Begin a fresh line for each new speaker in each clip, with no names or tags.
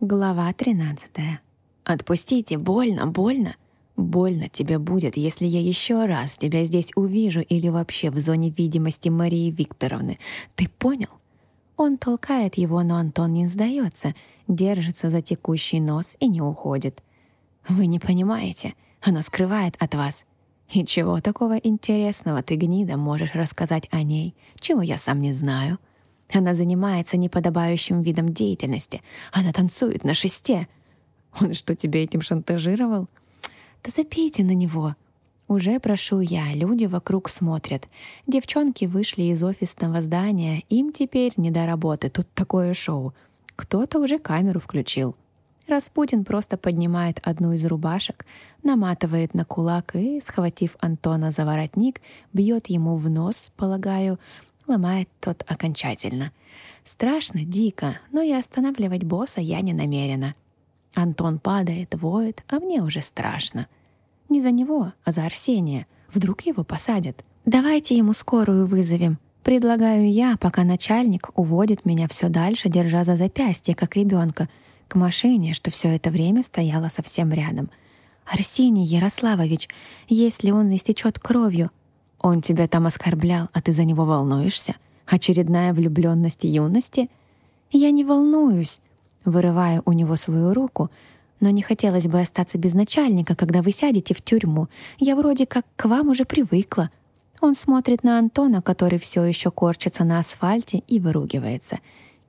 Глава 13. «Отпустите, больно, больно. Больно тебе будет, если я еще раз тебя здесь увижу или вообще в зоне видимости Марии Викторовны. Ты понял?» Он толкает его, но Антон не сдается, держится за текущий нос и не уходит. «Вы не понимаете, она скрывает от вас. И чего такого интересного ты, гнида, можешь рассказать о ней, чего я сам не знаю?» Она занимается неподобающим видом деятельности. Она танцует на шесте. Он что, тебя этим шантажировал? Да запейте на него. Уже прошу я, люди вокруг смотрят. Девчонки вышли из офисного здания, им теперь не до работы, тут такое шоу. Кто-то уже камеру включил. Распутин просто поднимает одну из рубашек, наматывает на кулак и, схватив Антона за воротник, бьет ему в нос, полагаю, ломает тот окончательно. Страшно, дико, но и останавливать босса я не намерена. Антон падает, воет, а мне уже страшно. Не за него, а за Арсения. Вдруг его посадят. Давайте ему скорую вызовем. Предлагаю я, пока начальник уводит меня все дальше, держа за запястье, как ребенка, к машине, что все это время стояла совсем рядом. Арсений Ярославович, если он истечет кровью, он тебя там оскорблял, а ты за него волнуешься? Очередная влюбленность юности? Я не волнуюсь, вырывая у него свою руку, но не хотелось бы остаться без начальника, когда вы сядете в тюрьму. Я вроде как к вам уже привыкла. Он смотрит на Антона, который все еще корчится на асфальте и выругивается.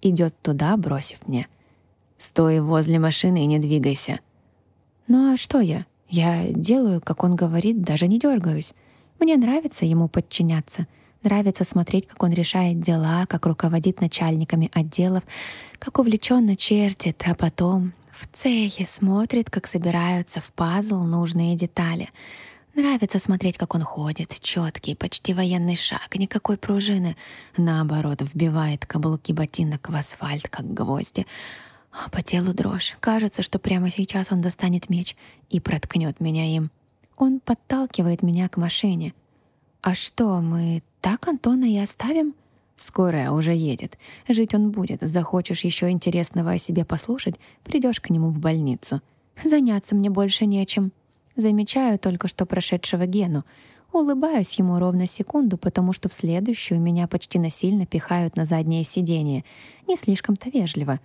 Идет туда, бросив мне. «Стой возле машины и не двигайся». «Ну а что я? Я делаю, как он говорит, даже не дергаюсь. Мне нравится ему подчиняться. Нравится смотреть, как он решает дела, как руководит начальниками отделов, как увлеченно чертит, а потом в цехе смотрит, как собираются в пазл нужные детали. Нравится смотреть, как он ходит, четкий, почти военный шаг, никакой пружины. Наоборот, вбивает каблуки ботинок в асфальт, как гвозди. А по телу дрожь. Кажется, что прямо сейчас он достанет меч и проткнет меня им. Он подталкивает меня к машине. «А что, мы так Антона и оставим?» «Скорая уже едет. Жить он будет. Захочешь еще интересного о себе послушать, придешь к нему в больницу. Заняться мне больше нечем. Замечаю только что прошедшего Гену. Улыбаюсь ему ровно секунду, потому что в следующую меня почти насильно пихают на заднее сиденье. Не слишком-то вежливо.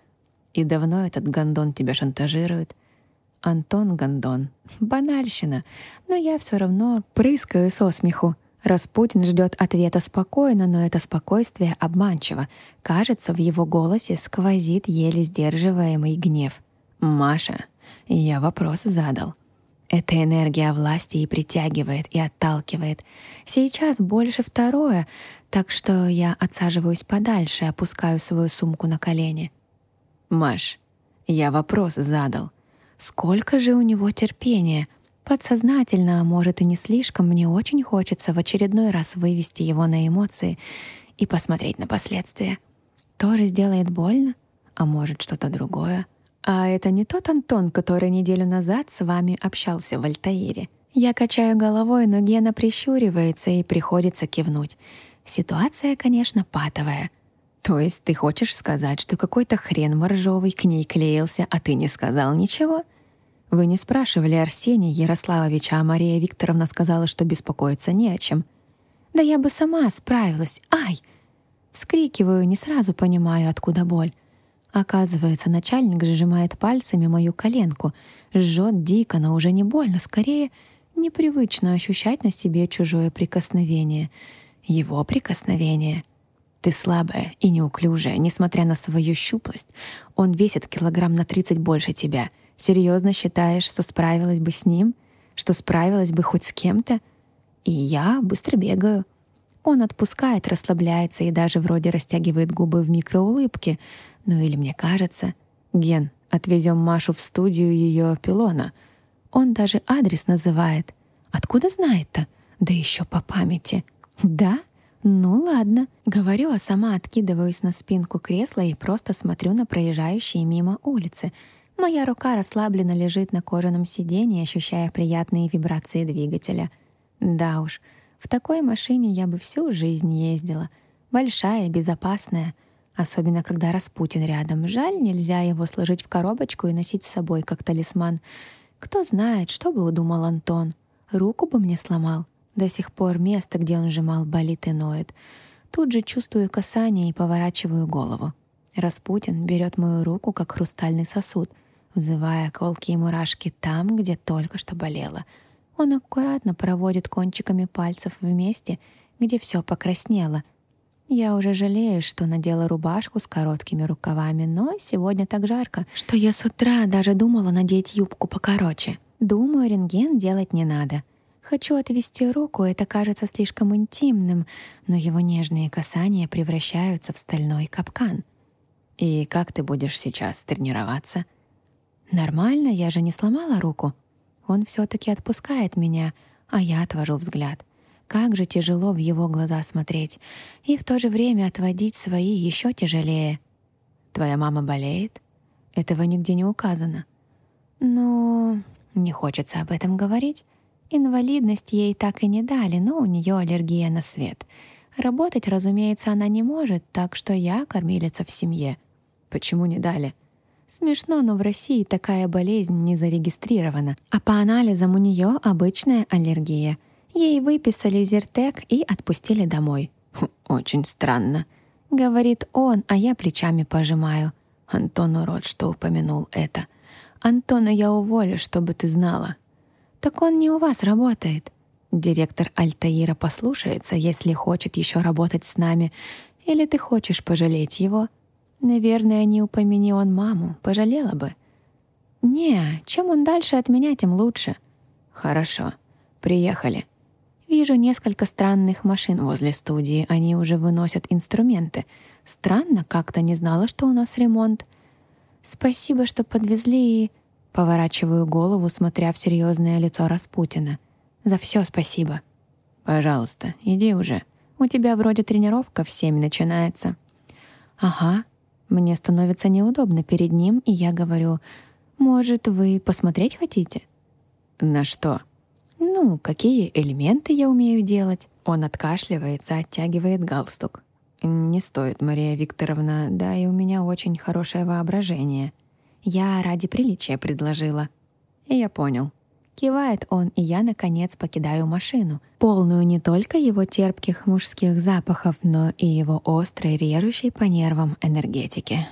И давно этот гондон тебя шантажирует?» Антон Гондон. Банальщина. Но я все равно прыскаю со смеху. Распутин ждет ответа спокойно, но это спокойствие обманчиво. Кажется, в его голосе сквозит еле сдерживаемый гнев. «Маша, я вопрос задал». Эта энергия власти и притягивает, и отталкивает. Сейчас больше второе, так что я отсаживаюсь подальше, опускаю свою сумку на колени. «Маш, я вопрос задал. Сколько же у него терпения! Подсознательно, а может и не слишком, мне очень хочется в очередной раз вывести его на эмоции и посмотреть на последствия. Тоже сделает больно, а может что-то другое. А это не тот Антон, который неделю назад с вами общался в Альтаире. Я качаю головой, но Гена прищуривается и приходится кивнуть. Ситуация, конечно, патовая. То есть ты хочешь сказать, что какой-то хрен моржовый к ней клеился, а ты не сказал ничего? Вы не спрашивали Арсения Ярославовича, а Мария Викторовна сказала, что беспокоиться не о чем. Да я бы сама справилась. Ай! Вскрикиваю, не сразу понимаю, откуда боль. Оказывается, начальник сжимает пальцами мою коленку, жжет дико, но уже не больно, скорее непривычно ощущать на себе чужое прикосновение. Его прикосновение — ты слабая и неуклюжая, несмотря на свою щуплость. Он весит килограмм на 30 больше тебя. Серьезно считаешь, что справилась бы с ним? Что справилась бы хоть с кем-то? И я быстро бегаю. Он отпускает, расслабляется и даже вроде растягивает губы в микроулыбке. Ну или мне кажется. Ген, отвезем Машу в студию ее пилона. Он даже адрес называет. Откуда знает-то? Да еще по памяти. Да? «Ну ладно», — говорю, а сама откидываюсь на спинку кресла и просто смотрю на проезжающие мимо улицы. Моя рука расслабленно лежит на кожаном сиденье, ощущая приятные вибрации двигателя. Да уж, в такой машине я бы всю жизнь ездила. Большая, безопасная. Особенно, когда Распутин рядом. Жаль, нельзя его сложить в коробочку и носить с собой, как талисман. Кто знает, что бы удумал Антон. Руку бы мне сломал. До сих пор место, где он сжимал, болит и ноет. Тут же чувствую касание и поворачиваю голову. Распутин берет мою руку, как хрустальный сосуд, взывая колкие мурашки там, где только что болело. Он аккуратно проводит кончиками пальцев в месте, где все покраснело — я уже жалею, что надела рубашку с короткими рукавами, но сегодня так жарко, что я с утра даже думала надеть юбку покороче. Думаю, рентген делать не надо. Хочу отвести руку, это кажется слишком интимным, но его нежные касания превращаются в стальной капкан. «И как ты будешь сейчас тренироваться?» «Нормально, я же не сломала руку. Он все таки отпускает меня, а я отвожу взгляд». Как же тяжело в его глаза смотреть, и в то же время отводить свои еще тяжелее. Твоя мама болеет? Этого нигде не указано. Ну, не хочется об этом говорить. Инвалидность ей так и не дали, но у нее аллергия на свет. Работать, разумеется, она не может, так что я кормилица в семье. Почему не дали? Смешно, но в России такая болезнь не зарегистрирована, а по анализам у нее обычная аллергия — Ей выписали зертек и отпустили домой. Хм, «Очень странно», — говорит он, а я плечами пожимаю. Антону рот, что упомянул это. «Антона я уволю, чтобы ты знала». «Так он не у вас работает». Директор Альтаира послушается, если хочет еще работать с нами. Или ты хочешь пожалеть его? Наверное, не упомяни он маму, пожалела бы. Не, чем он дальше от меня, тем лучше. Хорошо, приехали. Вижу несколько странных машин возле студии. Они уже выносят инструменты. Странно, как-то не знала, что у нас ремонт. Спасибо, что подвезли. Поворачиваю голову, смотря в серьезное лицо Распутина. За все спасибо. Пожалуйста, иди уже. У тебя вроде тренировка в семь начинается. Ага. Мне становится неудобно перед ним, и я говорю, может, вы посмотреть хотите? На что? Ну, какие элементы я умею делать? Он откашливается, оттягивает галстук. Не стоит, Мария Викторовна, да и у меня очень хорошее воображение. Я ради приличия предложила. И я понял. Кивает он, и я, наконец, покидаю машину, полную не только его терпких мужских запахов, но и его острой, режущей по нервам энергетики.